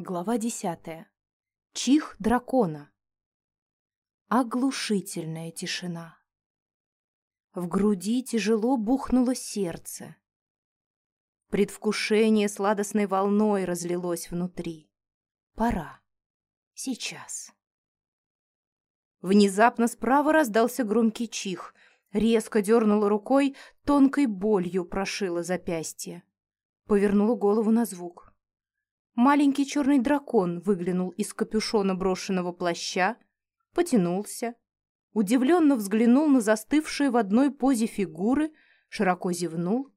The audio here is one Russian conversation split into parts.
Глава десятая. Чих дракона. Оглушительная тишина. В груди тяжело бухнуло сердце. Предвкушение сладостной волной разлилось внутри. Пора. Сейчас. Внезапно справа раздался громкий чих. Резко дернула рукой, тонкой болью прошила запястье. Повернула голову на звук. Маленький черный дракон выглянул из капюшона брошенного плаща, потянулся, удивленно взглянул на застывшие в одной позе фигуры, широко зевнул,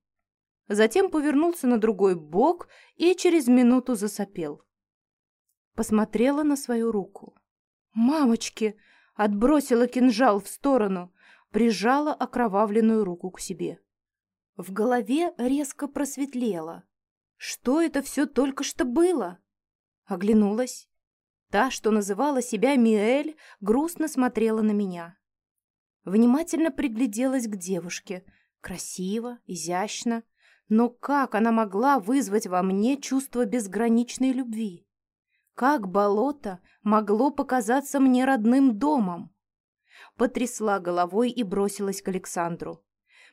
затем повернулся на другой бок и через минуту засопел. Посмотрела на свою руку. «Мамочки!» — отбросила кинжал в сторону, прижала окровавленную руку к себе. В голове резко просветлело. Что это все только что было? Оглянулась. Та, что называла себя Миэль, грустно смотрела на меня. Внимательно пригляделась к девушке. Красиво, изящно. Но как она могла вызвать во мне чувство безграничной любви? Как болото могло показаться мне родным домом? Потрясла головой и бросилась к Александру.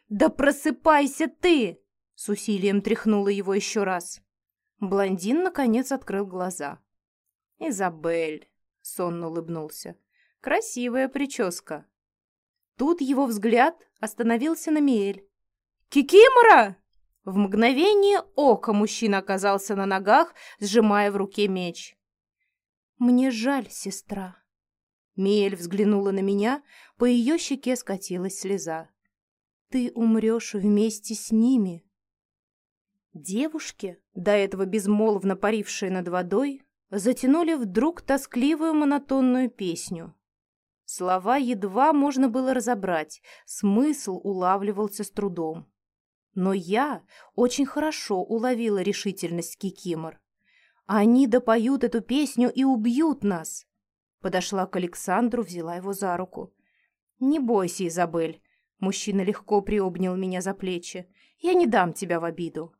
«Да просыпайся ты!» С усилием тряхнула его еще раз. Блондин, наконец, открыл глаза. «Изабель», — сонно улыбнулся, — «красивая прическа». Тут его взгляд остановился на Миэль. «Кикимора!» В мгновение ока мужчина оказался на ногах, сжимая в руке меч. «Мне жаль, сестра». Миэль взглянула на меня, по ее щеке скатилась слеза. «Ты умрешь вместе с ними». Девушки, до этого безмолвно парившие над водой, затянули вдруг тоскливую монотонную песню. Слова едва можно было разобрать, смысл улавливался с трудом. Но я очень хорошо уловила решительность Кикимор. Они допоют эту песню и убьют нас. Подошла к Александру, взяла его за руку. «Не бойся, Изабель», — мужчина легко приобнял меня за плечи. «Я не дам тебя в обиду».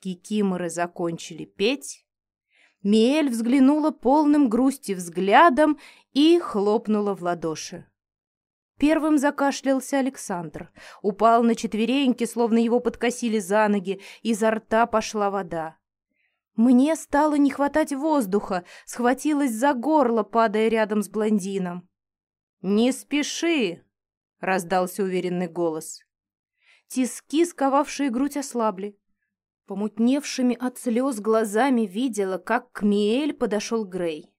Кикиморы закончили петь. Миэль взглянула полным грусти взглядом и хлопнула в ладоши. Первым закашлялся Александр. Упал на четвереньки, словно его подкосили за ноги, изо рта пошла вода. Мне стало не хватать воздуха, схватилась за горло, падая рядом с блондином. «Не спеши!» — раздался уверенный голос. Тиски, сковавшие грудь, ослабли. Помутневшими от слез глазами видела, как к Миэль подошел Грей.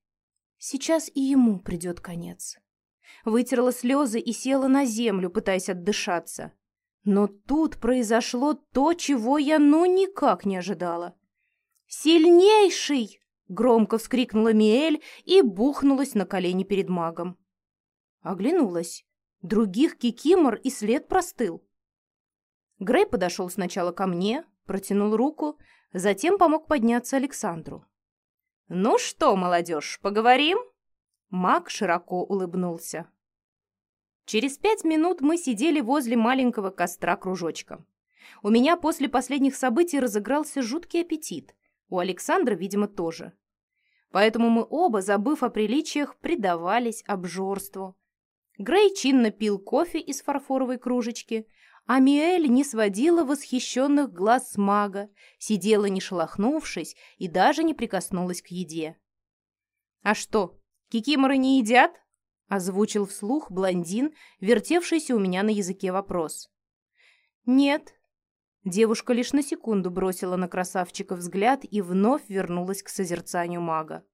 Сейчас и ему придет конец. Вытерла слезы и села на землю, пытаясь отдышаться. Но тут произошло то, чего я ну никак не ожидала. «Сильнейший!» — громко вскрикнула Миэль и бухнулась на колени перед магом. Оглянулась. Других кикимор и след простыл. Грей подошел сначала ко мне, протянул руку, затем помог подняться Александру. «Ну что, молодежь, поговорим?» Маг широко улыбнулся. Через пять минут мы сидели возле маленького костра кружочком. У меня после последних событий разыгрался жуткий аппетит. У Александра, видимо, тоже. Поэтому мы оба, забыв о приличиях, предавались обжорству. Грей чинно пил кофе из фарфоровой кружечки, Амиэль не сводила восхищенных глаз с мага, сидела не шелохнувшись и даже не прикоснулась к еде. «А что, кикиморы не едят?» — озвучил вслух блондин, вертевшийся у меня на языке вопрос. «Нет». Девушка лишь на секунду бросила на красавчика взгляд и вновь вернулась к созерцанию мага.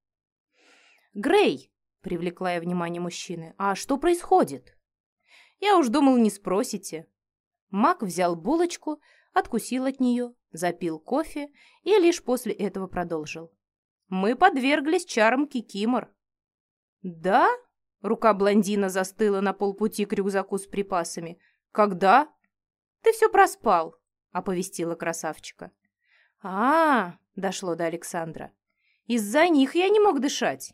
«Грей!» — привлекла я внимание мужчины. «А что происходит?» «Я уж думал, не спросите», Мак взял булочку, откусил от нее, запил кофе и лишь после этого продолжил. «Мы подверглись чарам кикимор». «Да?» — рука блондина застыла на полпути к рюкзаку с припасами. «Когда?» «Ты все проспал», — оповестила красавчика. а, -а, -а дошло до Александра. «Из-за них я не мог дышать».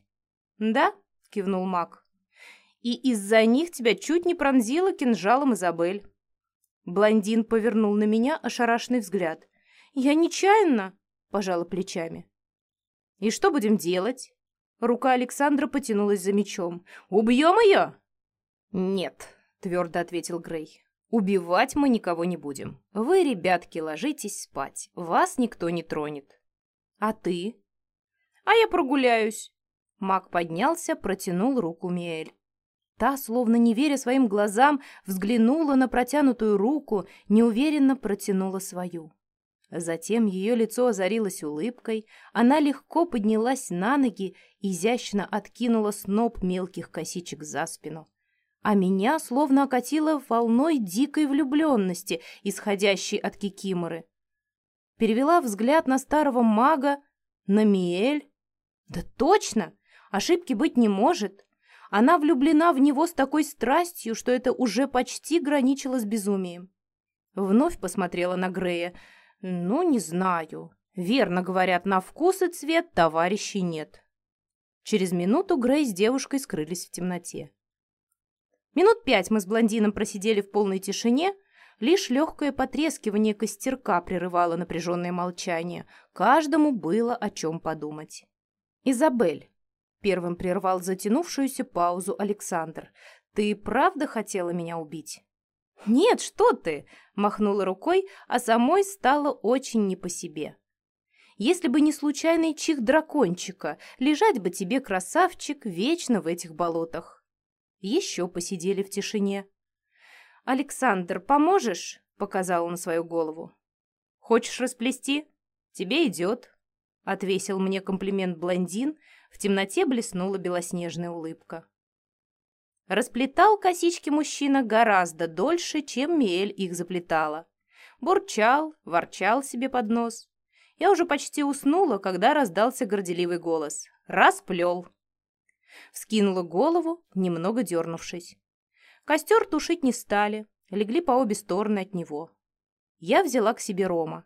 «Да?» — кивнул маг. «И из-за них тебя чуть не пронзила кинжалом Изабель». Блондин повернул на меня ошарашенный взгляд. «Я нечаянно!» – пожала плечами. «И что будем делать?» Рука Александра потянулась за мечом. «Убьем ее?» «Нет», — твердо ответил Грей. «Убивать мы никого не будем. Вы, ребятки, ложитесь спать. Вас никто не тронет». «А ты?» «А я прогуляюсь». Маг поднялся, протянул руку Миэль. Та, словно не веря своим глазам, взглянула на протянутую руку, неуверенно протянула свою. Затем ее лицо озарилось улыбкой, она легко поднялась на ноги, изящно откинула сноп мелких косичек за спину. А меня словно окатило волной дикой влюбленности, исходящей от Кикиморы. Перевела взгляд на старого мага, на Миэль. Да точно! Ошибки быть не может. Она влюблена в него с такой страстью, что это уже почти граничило с безумием. Вновь посмотрела на Грея — «Ну, не знаю. Верно говорят, на вкус и цвет товарищей нет». Через минуту Грей с девушкой скрылись в темноте. Минут пять мы с блондином просидели в полной тишине, лишь легкое потрескивание костерка прерывало напряженное молчание. Каждому было о чем подумать. «Изабель», — первым прервал затянувшуюся паузу Александр, — «ты правда хотела меня убить?» «Нет, что ты!» – махнула рукой, а самой стало очень не по себе. «Если бы не случайный чих дракончика, лежать бы тебе, красавчик, вечно в этих болотах». Еще посидели в тишине. «Александр, поможешь?» – показал он свою голову. «Хочешь расплести? Тебе идет», – отвесил мне комплимент блондин. В темноте блеснула белоснежная улыбка. Расплетал косички мужчина гораздо дольше, чем Миэль их заплетала. Бурчал, ворчал себе под нос. Я уже почти уснула, когда раздался горделивый голос. «Расплел!» Вскинула голову, немного дернувшись. Костер тушить не стали, легли по обе стороны от него. Я взяла к себе Рома.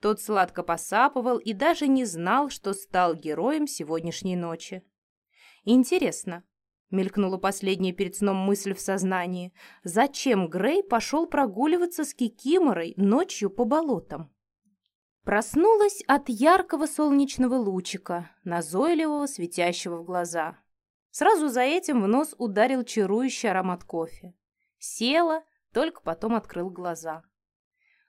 Тот сладко посапывал и даже не знал, что стал героем сегодняшней ночи. Интересно, Мелькнула последняя перед сном мысль в сознании. Зачем Грей пошел прогуливаться с Кикиморой ночью по болотам? Проснулась от яркого солнечного лучика, назойливого, светящего в глаза. Сразу за этим в нос ударил чарующий аромат кофе. Села, только потом открыл глаза.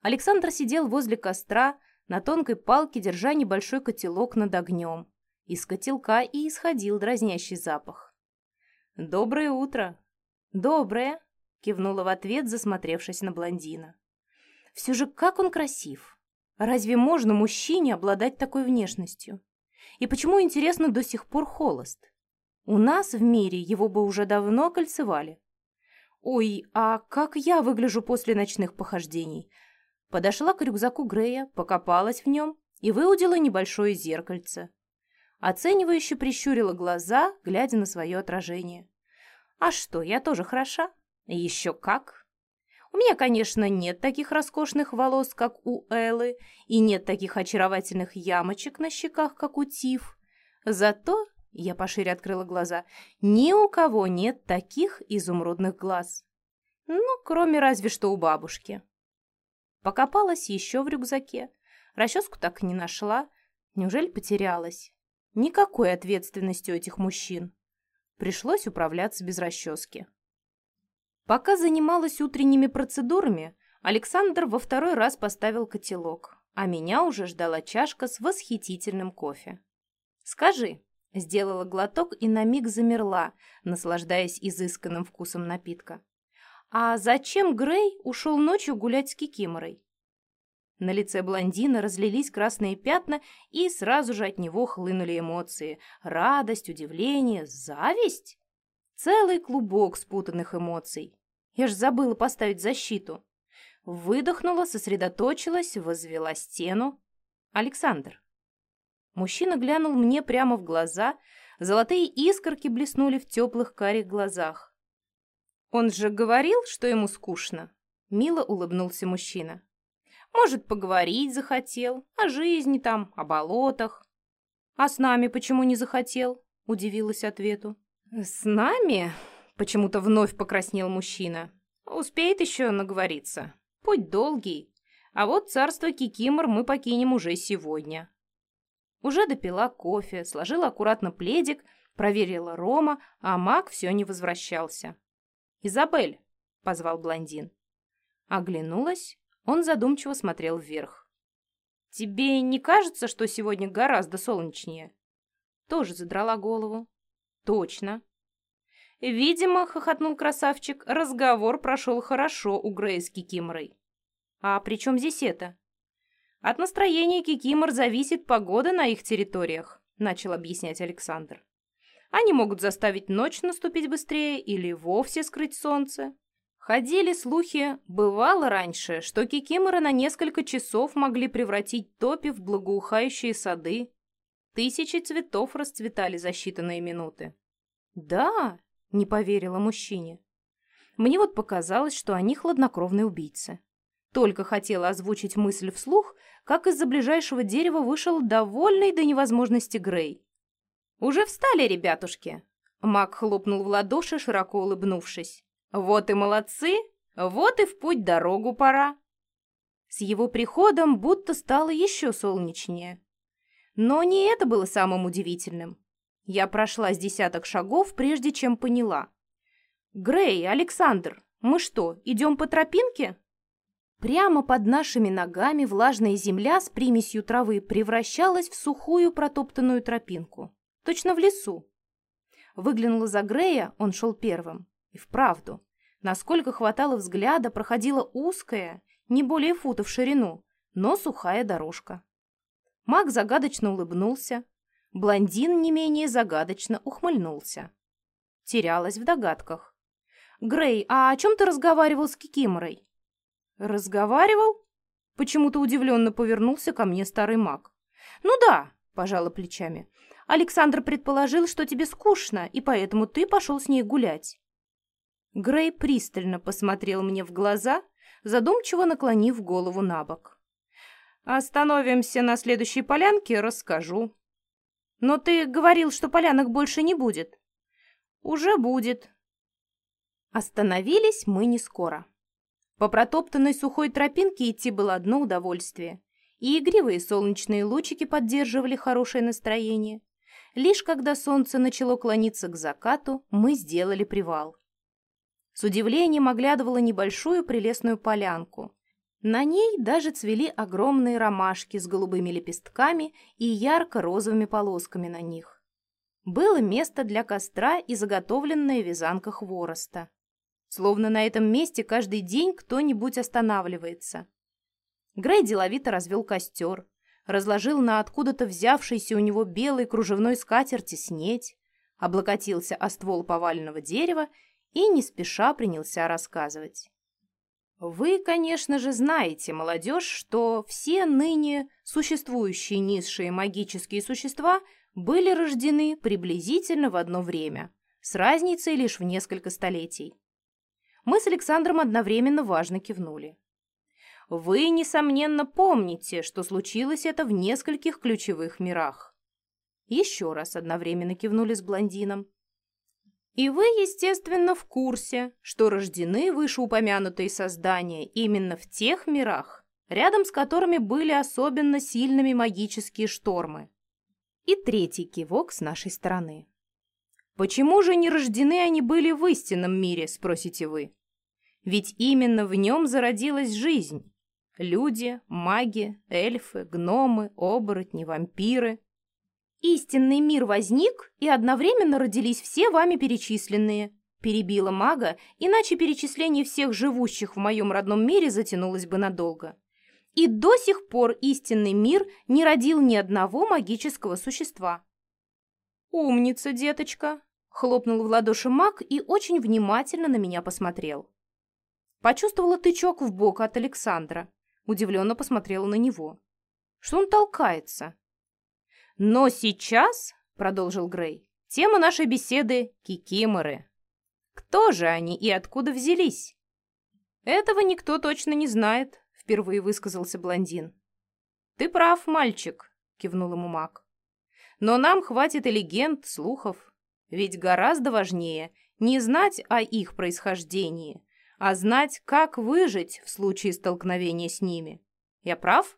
Александр сидел возле костра, на тонкой палке, держа небольшой котелок над огнем. Из котелка и исходил дразнящий запах. «Доброе утро!» «Доброе!» — кивнула в ответ, засмотревшись на блондина. «Все же как он красив! Разве можно мужчине обладать такой внешностью? И почему, интересно, до сих пор холост? У нас в мире его бы уже давно кольцевали. Ой, а как я выгляжу после ночных похождений?» Подошла к рюкзаку Грея, покопалась в нем и выудила небольшое зеркальце. Оценивающе прищурила глаза, глядя на свое отражение. «А что, я тоже хороша?» «Еще как!» У меня, конечно, нет таких роскошных волос, как у Эллы, и нет таких очаровательных ямочек на щеках, как у Тиф. Зато, я пошире открыла глаза, ни у кого нет таких изумрудных глаз. Ну, кроме разве что у бабушки. Покопалась еще в рюкзаке. Расческу так и не нашла. Неужели потерялась? Никакой ответственности у этих мужчин. Пришлось управляться без расчески. Пока занималась утренними процедурами, Александр во второй раз поставил котелок, а меня уже ждала чашка с восхитительным кофе. «Скажи», — сделала глоток и на миг замерла, наслаждаясь изысканным вкусом напитка. «А зачем Грей ушел ночью гулять с Кикиморой?» На лице блондина разлились красные пятна, и сразу же от него хлынули эмоции. Радость, удивление, зависть. Целый клубок спутанных эмоций. Я ж забыла поставить защиту. Выдохнула, сосредоточилась, возвела стену. Александр. Мужчина глянул мне прямо в глаза, золотые искорки блеснули в теплых карих глазах. «Он же говорил, что ему скучно?» Мило улыбнулся мужчина. Может, поговорить захотел, о жизни там, о болотах. А с нами почему не захотел? Удивилась ответу. С нами? Почему-то вновь покраснел мужчина. Успеет еще наговориться. Путь долгий. А вот царство Кикимор мы покинем уже сегодня. Уже допила кофе, сложила аккуратно пледик, проверила Рома, а маг все не возвращался. «Изабель!» — позвал блондин. Оглянулась, он задумчиво смотрел вверх. «Тебе не кажется, что сегодня гораздо солнечнее?» Тоже задрала голову. «Точно!» Видимо, хохотнул красавчик, разговор прошел хорошо у Грейс Кикиморой. «А при чем здесь это?» «От настроения Кикимор зависит погода на их территориях», — начал объяснять Александр. «Они могут заставить ночь наступить быстрее или вовсе скрыть солнце. Ходили слухи, бывало раньше, что кикиморы на несколько часов могли превратить топи в благоухающие сады. Тысячи цветов расцветали за считанные минуты. «Да», — не поверила мужчине. Мне вот показалось, что они хладнокровные убийцы. Только хотела озвучить мысль вслух, как из-за ближайшего дерева вышел довольный до невозможности Грей. «Уже встали, ребятушки!» Мак хлопнул в ладоши, широко улыбнувшись. «Вот и молодцы! Вот и в путь дорогу пора!» С его приходом будто стало еще солнечнее. Но не это было самым удивительным. Я прошла с десяток шагов, прежде чем поняла. «Грей, Александр, мы что, идем по тропинке?» Прямо под нашими ногами влажная земля с примесью травы превращалась в сухую протоптанную тропинку. Точно в лесу. Выглянула за Грея, он шел первым. И вправду, насколько хватало взгляда, проходила узкая, не более фута в ширину, но сухая дорожка. Маг загадочно улыбнулся. Блондин не менее загадочно ухмыльнулся. Терялась в догадках. «Грей, а о чем ты разговаривал с Кикиморой?» «Разговаривал?» Почему-то удивленно повернулся ко мне старый маг. «Ну да», – пожала плечами. «Александр предположил, что тебе скучно, и поэтому ты пошел с ней гулять». Грей пристально посмотрел мне в глаза, задумчиво наклонив голову на бок. «Остановимся на следующей полянке, расскажу». «Но ты говорил, что полянок больше не будет». «Уже будет». Остановились мы не скоро. По протоптанной сухой тропинке идти было одно удовольствие. И игривые солнечные лучики поддерживали хорошее настроение. Лишь когда солнце начало клониться к закату, мы сделали привал. С удивлением оглядывала небольшую прелестную полянку. На ней даже цвели огромные ромашки с голубыми лепестками и ярко-розовыми полосками на них. Было место для костра и заготовленная вязанка хвороста. Словно на этом месте каждый день кто-нибудь останавливается. Грей деловито развел костер, разложил на откуда-то взявшейся у него белой кружевной скатерти снеть, облокотился о ствол поваленного дерева и не спеша принялся рассказывать. Вы, конечно же, знаете, молодежь, что все ныне существующие низшие магические существа были рождены приблизительно в одно время, с разницей лишь в несколько столетий. Мы с Александром одновременно важно кивнули. Вы, несомненно, помните, что случилось это в нескольких ключевых мирах. Еще раз одновременно кивнули с блондином. И вы, естественно, в курсе, что рождены вышеупомянутые создания именно в тех мирах, рядом с которыми были особенно сильными магические штормы. И третий кивок с нашей стороны. Почему же не рождены они были в истинном мире, спросите вы? Ведь именно в нем зародилась жизнь. Люди, маги, эльфы, гномы, оборотни, вампиры. Истинный мир возник, и одновременно родились все вами перечисленные. Перебила мага, иначе перечисление всех живущих в моем родном мире затянулось бы надолго. И до сих пор истинный мир не родил ни одного магического существа. «Умница, деточка!» — хлопнул в ладоши маг и очень внимательно на меня посмотрел. Почувствовала тычок в бок от Александра. Удивленно посмотрела на него. Что он толкается? Но сейчас, продолжил Грей, тема нашей беседы — кикиморы. Кто же они и откуда взялись? Этого никто точно не знает, впервые высказался блондин. Ты прав, мальчик, кивнул ему маг. Но нам хватит и легенд, слухов. Ведь гораздо важнее не знать о их происхождении, а знать, как выжить в случае столкновения с ними. Я прав?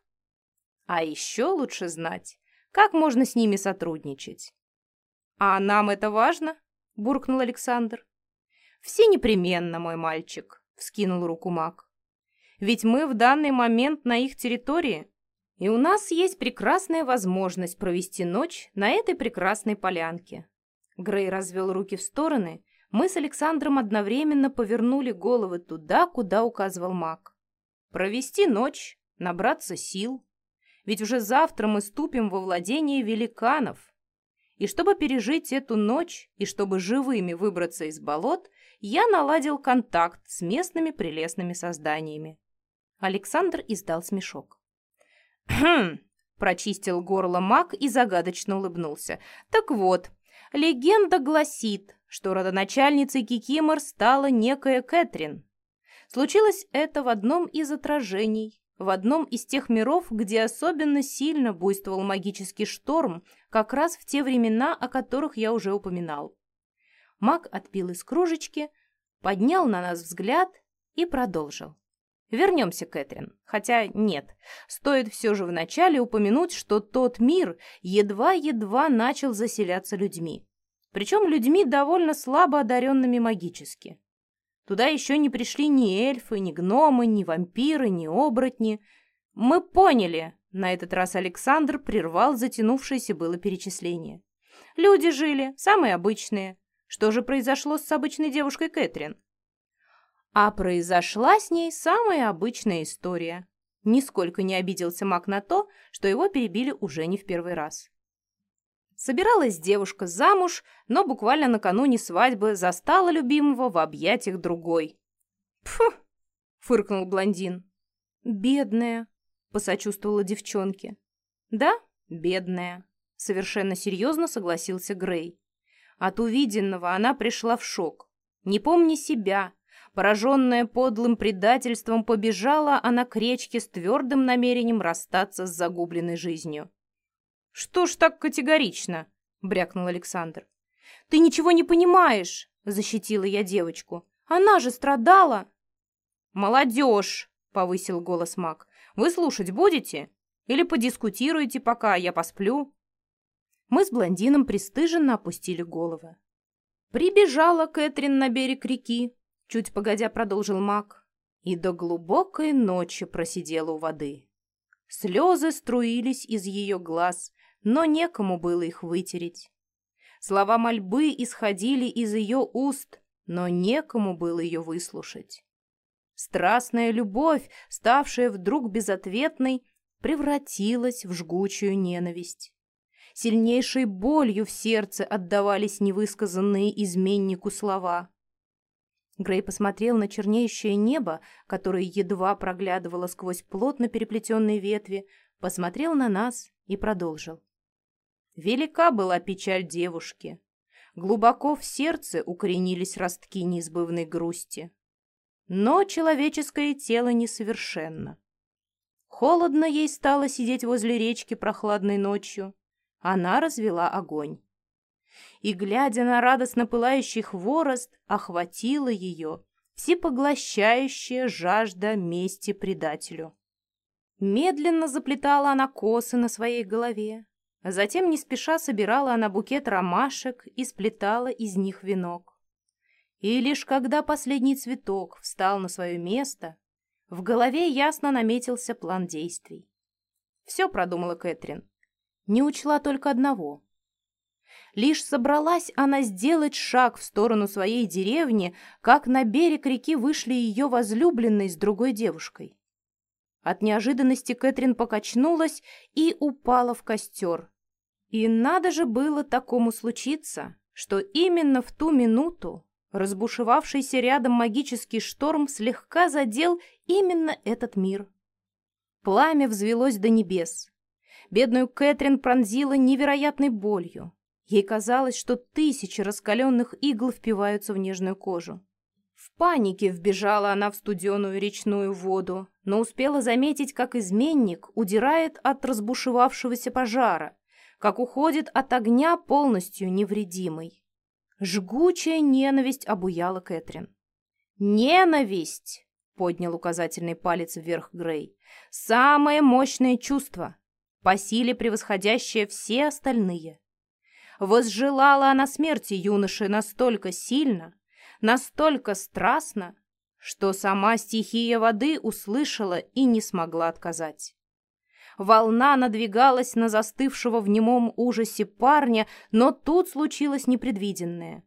А еще лучше знать, как можно с ними сотрудничать. «А нам это важно?» – буркнул Александр. «Все непременно, мой мальчик», – вскинул руку маг. «Ведь мы в данный момент на их территории, и у нас есть прекрасная возможность провести ночь на этой прекрасной полянке». Грей развел руки в стороны, мы с Александром одновременно повернули головы туда, куда указывал маг. «Провести ночь, набраться сил. Ведь уже завтра мы ступим во владение великанов, и чтобы пережить эту ночь, и чтобы живыми выбраться из болот, я наладил контакт с местными прелестными созданиями. Александр издал смешок. «Хм!» – прочистил горло маг и загадочно улыбнулся. «Так вот, легенда гласит, что родоначальницей Кикимор стала некая Кэтрин. Случилось это в одном из отражений, в одном из тех миров, где особенно сильно буйствовал магический шторм, как раз в те времена, о которых я уже упоминал. Маг отпил из кружечки, поднял на нас взгляд и продолжил. Вернемся, Кэтрин. Хотя нет, стоит все же вначале упомянуть, что тот мир едва-едва начал заселяться людьми. Причем людьми довольно слабо одаренными магически. Туда еще не пришли ни эльфы, ни гномы, ни вампиры, ни оборотни. Мы поняли. На этот раз Александр прервал затянувшееся было перечисление. Люди жили, самые обычные. Что же произошло с обычной девушкой Кэтрин? А произошла с ней самая обычная история. Нисколько не обиделся Мак на то, что его перебили уже не в первый раз. Собиралась девушка замуж, но буквально накануне свадьбы застала любимого в объятиях другой. «Пфу!» — фыркнул блондин. «Бедная!» — посочувствовала девчонке. «Да, бедная!» — совершенно серьезно согласился Грей. От увиденного она пришла в шок. Не помня себя, пораженная подлым предательством, побежала она к речке с твердым намерением расстаться с загубленной жизнью. «Что ж так категорично?» — брякнул Александр. «Ты ничего не понимаешь!» — защитила я девочку. «Она же страдала!» «Молодежь!» — повысил голос маг. «Вы слушать будете? Или подискутируете, пока я посплю?» Мы с блондином пристыженно опустили головы. Прибежала Кэтрин на берег реки, чуть погодя продолжил маг, и до глубокой ночи просидела у воды. Слезы струились из ее глаз, но некому было их вытереть. Слова мольбы исходили из ее уст, но некому было ее выслушать. Страстная любовь, ставшая вдруг безответной, превратилась в жгучую ненависть. Сильнейшей болью в сердце отдавались невысказанные изменнику слова. Грей посмотрел на чернеющее небо, которое едва проглядывало сквозь плотно переплетенные ветви, посмотрел на нас и продолжил. Велика была печаль девушки. Глубоко в сердце укоренились ростки неизбывной грусти. Но человеческое тело несовершенно. Холодно ей стало сидеть возле речки прохладной ночью. Она развела огонь. И, глядя на радостно пылающий хворост, охватила ее всепоглощающая жажда мести предателю. Медленно заплетала она косы на своей голове, Затем не спеша собирала она букет ромашек и сплетала из них венок. И лишь когда последний цветок встал на свое место, в голове ясно наметился план действий. Все продумала Кэтрин. Не учла только одного. Лишь собралась она сделать шаг в сторону своей деревни, как на берег реки вышли ее возлюбленные с другой девушкой. От неожиданности Кэтрин покачнулась и упала в костер. И надо же было такому случиться, что именно в ту минуту разбушевавшийся рядом магический шторм слегка задел именно этот мир. Пламя взвелось до небес. Бедную Кэтрин пронзила невероятной болью. Ей казалось, что тысячи раскаленных игл впиваются в нежную кожу. В панике вбежала она в студеную речную воду, но успела заметить, как изменник удирает от разбушевавшегося пожара, как уходит от огня полностью невредимый. Жгучая ненависть обуяла Кэтрин. «Ненависть!» — поднял указательный палец вверх Грей. «Самое мощное чувство. по силе превосходящая все остальные. Возжелала она смерти юноши настолько сильно, настолько страстно, что сама стихия воды услышала и не смогла отказать. Волна надвигалась на застывшего в немом ужасе парня, но тут случилось непредвиденное.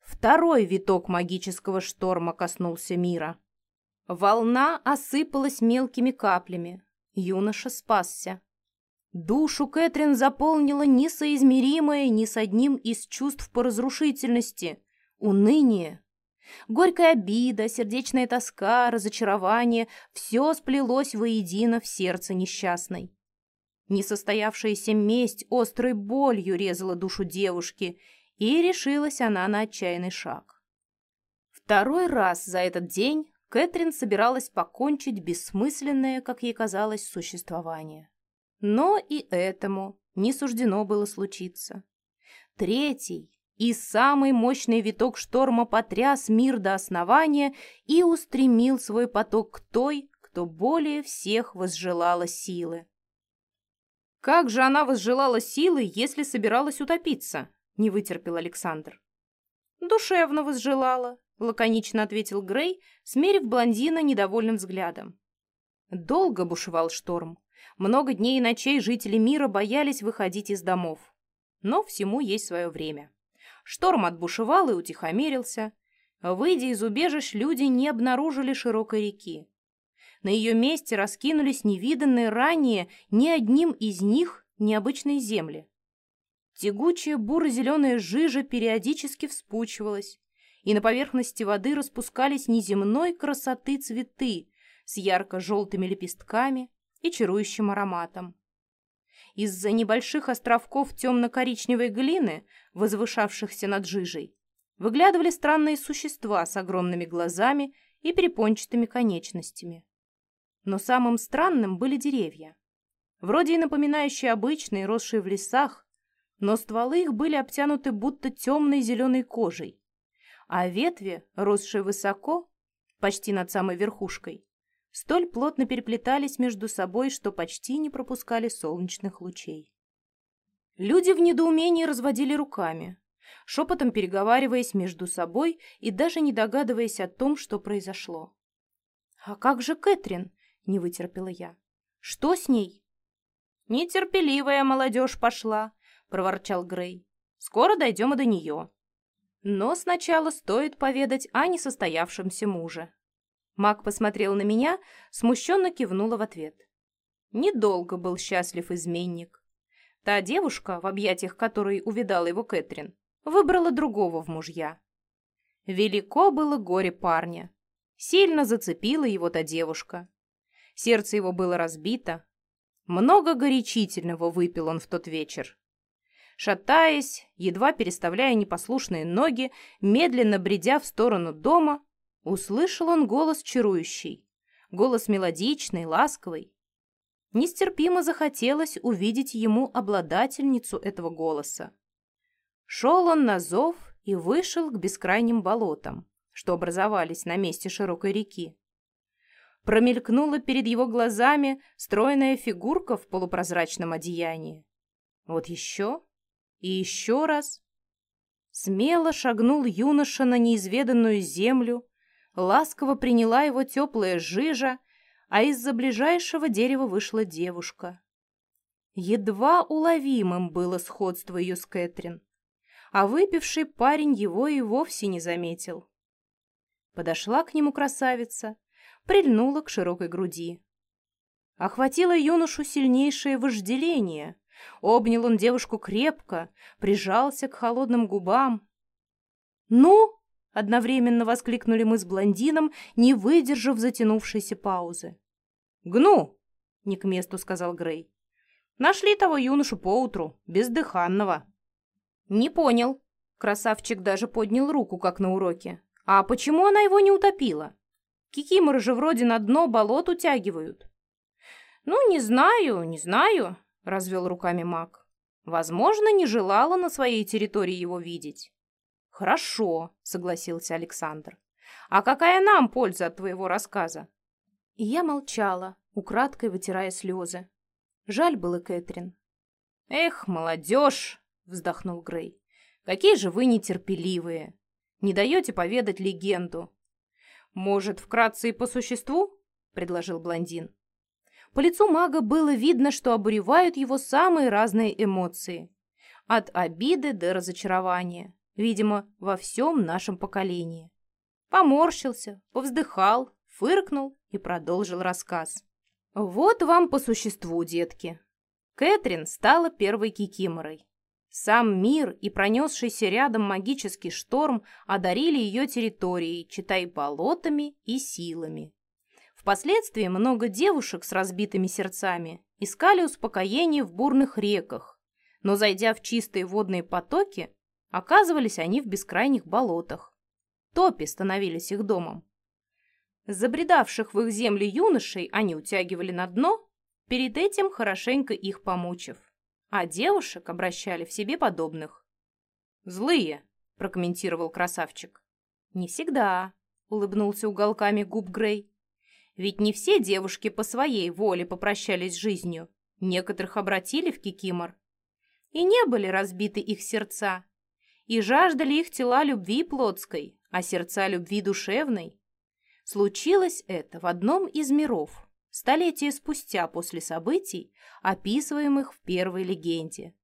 Второй виток магического шторма коснулся мира. Волна осыпалась мелкими каплями. Юноша спасся. Душу Кэтрин заполнила несоизмеримое ни с одним из чувств по разрушительности — уныние. Горькая обида, сердечная тоска, разочарование — все сплелось воедино в сердце несчастной. Несостоявшаяся месть острой болью резала душу девушки, и решилась она на отчаянный шаг. Второй раз за этот день Кэтрин собиралась покончить бессмысленное, как ей казалось, существование. Но и этому не суждено было случиться. Третий и самый мощный виток шторма потряс мир до основания и устремил свой поток к той, кто более всех возжелала силы. «Как же она возжелала силы, если собиралась утопиться?» — не вытерпел Александр. «Душевно возжелала», — лаконично ответил Грей, смерив блондина недовольным взглядом. Долго бушевал шторм. Много дней и ночей жители мира боялись выходить из домов. Но всему есть свое время. Шторм отбушевал и утихомирился. Выйдя из убежищ, люди не обнаружили широкой реки. На ее месте раскинулись невиданные ранее ни одним из них необычные земли. Тягучая буро-зеленая жижа периодически вспучивалась, и на поверхности воды распускались неземной красоты цветы с ярко-желтыми лепестками, и чарующим ароматом. Из-за небольших островков темно-коричневой глины, возвышавшихся над жижей, выглядывали странные существа с огромными глазами и перепончатыми конечностями. Но самым странным были деревья. Вроде и напоминающие обычные, росшие в лесах, но стволы их были обтянуты будто темной зеленой кожей, а ветви, росшие высоко, почти над самой верхушкой, столь плотно переплетались между собой, что почти не пропускали солнечных лучей. Люди в недоумении разводили руками, шепотом переговариваясь между собой и даже не догадываясь о том, что произошло. «А как же Кэтрин?» — не вытерпела я. «Что с ней?» «Нетерпеливая молодежь пошла», — проворчал Грей. «Скоро дойдем и до нее». Но сначала стоит поведать о несостоявшемся муже. Маг посмотрел на меня, смущенно кивнула в ответ. Недолго был счастлив изменник. Та девушка, в объятиях которой увидала его Кэтрин, выбрала другого в мужья. Велико было горе парня. Сильно зацепила его та девушка. Сердце его было разбито. Много горячительного выпил он в тот вечер. Шатаясь, едва переставляя непослушные ноги, медленно бредя в сторону дома, Услышал он голос чарующий, голос мелодичный, ласковый. Нестерпимо захотелось увидеть ему обладательницу этого голоса. Шел он на зов и вышел к бескрайним болотам, что образовались на месте широкой реки. Промелькнула перед его глазами стройная фигурка в полупрозрачном одеянии. Вот еще и еще раз. Смело шагнул юноша на неизведанную землю, ласково приняла его теплая жижа, а из-за ближайшего дерева вышла девушка. Едва уловимым было сходство ее с Кэтрин, а выпивший парень его и вовсе не заметил. Подошла к нему красавица, прильнула к широкой груди. Охватило юношу сильнейшее вожделение. Обнял он девушку крепко, прижался к холодным губам. «Ну!» Одновременно воскликнули мы с блондином, не выдержав затянувшейся паузы. «Гну!» — не к месту сказал Грей. «Нашли того юношу поутру, бездыханного». «Не понял». Красавчик даже поднял руку, как на уроке. «А почему она его не утопила? Кикиморы же вроде на дно болот утягивают». «Ну, не знаю, не знаю», — развел руками маг. «Возможно, не желала на своей территории его видеть. «Хорошо», — согласился Александр. «А какая нам польза от твоего рассказа?» И я молчала, украдкой вытирая слезы. Жаль было Кэтрин. «Эх, молодежь!» — вздохнул Грей. «Какие же вы нетерпеливые! Не даете поведать легенду!» «Может, вкратце и по существу?» — предложил блондин. По лицу мага было видно, что обуревают его самые разные эмоции. От обиды до разочарования. Видимо, во всем нашем поколении. Поморщился, повздыхал, фыркнул и продолжил рассказ. Вот вам по существу, детки. Кэтрин стала первой кикиморой. Сам мир и пронесшийся рядом магический шторм одарили ее территорией, читай болотами и силами. Впоследствии много девушек с разбитыми сердцами искали успокоение в бурных реках, но, зайдя в чистые водные потоки, оказывались они в бескрайних болотах. Топи становились их домом. Забредавших в их земли юношей они утягивали на дно, перед этим хорошенько их помучив, а девушек обращали в себе подобных. «Злые», — прокомментировал красавчик. «Не всегда», — улыбнулся уголками губ Грей. «Ведь не все девушки по своей воле попрощались с жизнью, некоторых обратили в кикимор. И не были разбиты их сердца, и жаждали их тела любви плотской, а сердца любви душевной. Случилось это в одном из миров, столетия спустя после событий, описываемых в первой легенде.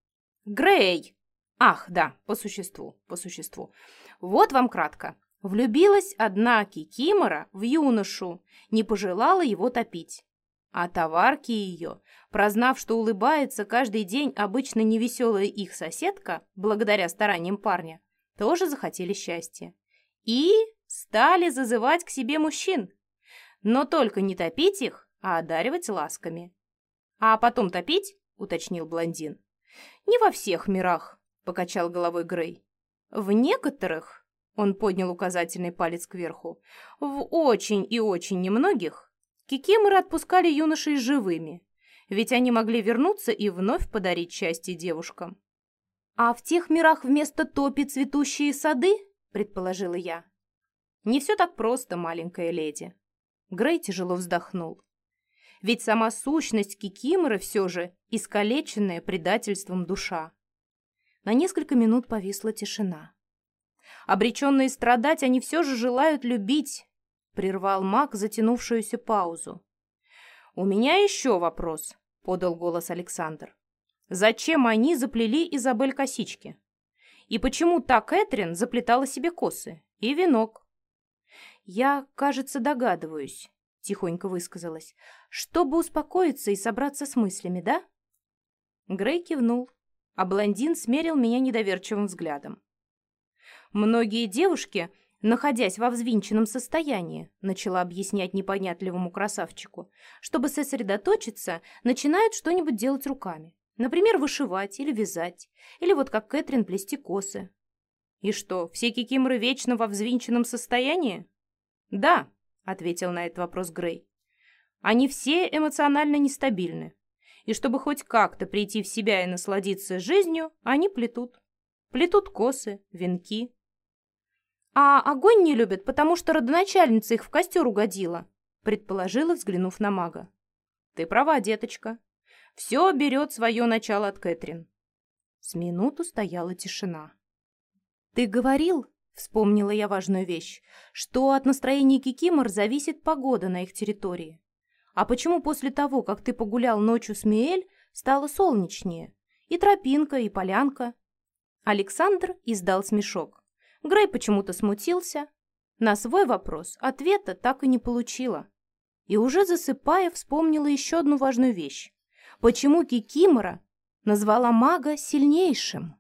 Грей! Ах, да, по существу, по существу. Вот вам кратко. Влюбилась одна кикимора в юношу, не пожелала его топить. А товарки ее, прознав, что улыбается каждый день обычно невеселая их соседка, благодаря стараниям парня, тоже захотели счастья. И стали зазывать к себе мужчин. Но только не топить их, а одаривать ласками. «А потом топить?» — уточнил блондин. «Не во всех мирах», — покачал головой Грей. «В некоторых», — он поднял указательный палец кверху, «в очень и очень немногих кикиморы отпускали юношей живыми, ведь они могли вернуться и вновь подарить счастье девушкам». «А в тех мирах вместо топи цветущие сады?» — предположила я. Не все так просто, маленькая леди. Грей тяжело вздохнул. Ведь сама сущность Кикиморы все же искалеченная предательством душа. На несколько минут повисла тишина. Обреченные страдать, они все же желают любить, прервал маг затянувшуюся паузу. «У меня еще вопрос», — подал голос Александр. «Зачем они заплели Изабель косички? И почему так Кэтрин заплетала себе косы и венок?» «Я, кажется, догадываюсь», — тихонько высказалась, «чтобы успокоиться и собраться с мыслями, да?» Грей кивнул, а блондин смерил меня недоверчивым взглядом. «Многие девушки, находясь во взвинченном состоянии, начала объяснять непонятливому красавчику, чтобы сосредоточиться, начинают что-нибудь делать руками. Например, вышивать или вязать, или вот как Кэтрин плести косы. И что, все кикиморы вечно во взвинченном состоянии? «Да», — ответил на этот вопрос Грей. «Они все эмоционально нестабильны. И чтобы хоть как-то прийти в себя и насладиться жизнью, они плетут. Плетут косы, венки. А огонь не любят, потому что родоначальница их в костер угодила», — предположила, взглянув на мага. «Ты права, деточка. Все берет свое начало от Кэтрин». С минуту стояла тишина. «Ты говорил, Вспомнила я важную вещь, что от настроения кикимор зависит погода на их территории. А почему после того, как ты погулял ночью с Миэль, стало солнечнее? И тропинка, и полянка. Александр издал смешок. Грей почему-то смутился. На свой вопрос ответа так и не получила. И уже засыпая, вспомнила еще одну важную вещь. Почему Кикимора назвала мага сильнейшим?